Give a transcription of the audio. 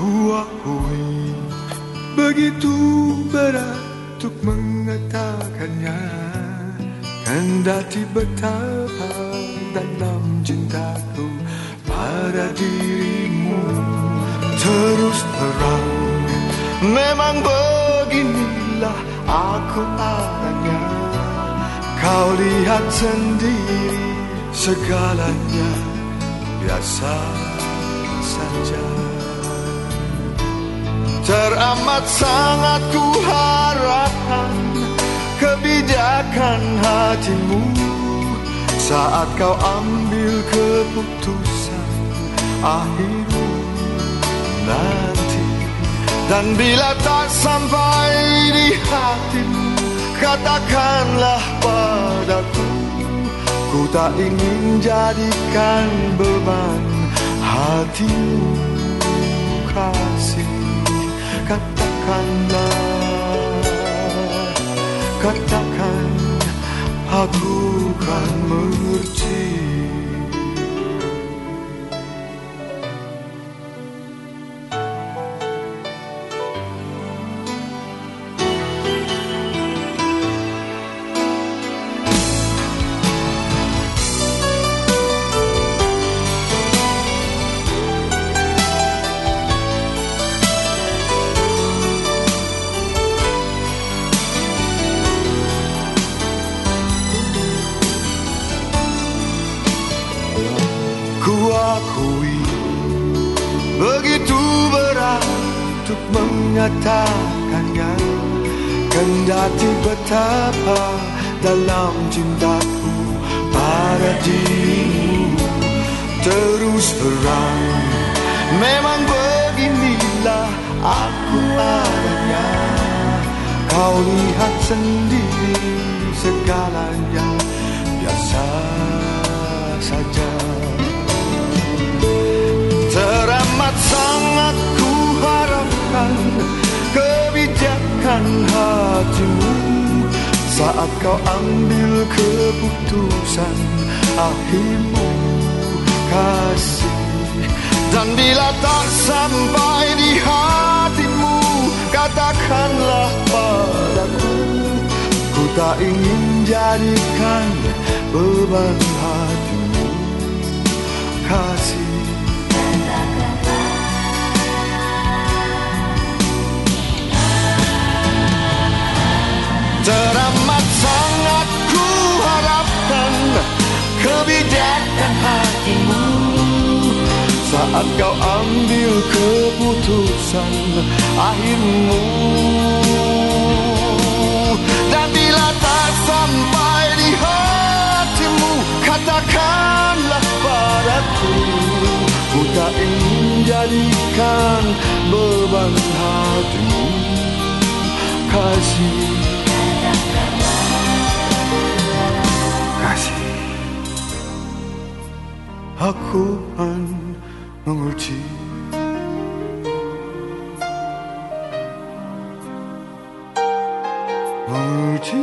Ku akui begitu berat untuk mengatakannya. Kendati betapa dalam cintaku pada dirimu Terus terang. Memang beginilah aku adanya Kau lihat sendiri segalanya biasa saja Teramat sangat ku harapkan kebijakan hatimu. Saat kau ambil keputusan akhirmu nanti. Dan bila tak sampai di hatimu Katakanlah padaku Ku tak ingin jadikan beban hatimu kasih Katakanlah Katakan aku kan mengerti akui begitu berat untuk mengatakannya Kendati betapa dalam cintaku pada dirimu Terus terang memang beginilah aku adanya Kau lihat sendiri segalanya biasa saja Saat kau ambil keputusan akhirmu kasih. Dan bila tak sampai di hatimu Katakanlah padaku Ku tak ingin jadikan beban hatimu. Kasih Saat kau ambil keputusan akhirmu. Dan bila tak sampai di hatimu Katakanlah padaku Ku tak ingin jadikan beban hatimu. Kasih. Kasih. Aku kan mengerti Mengerti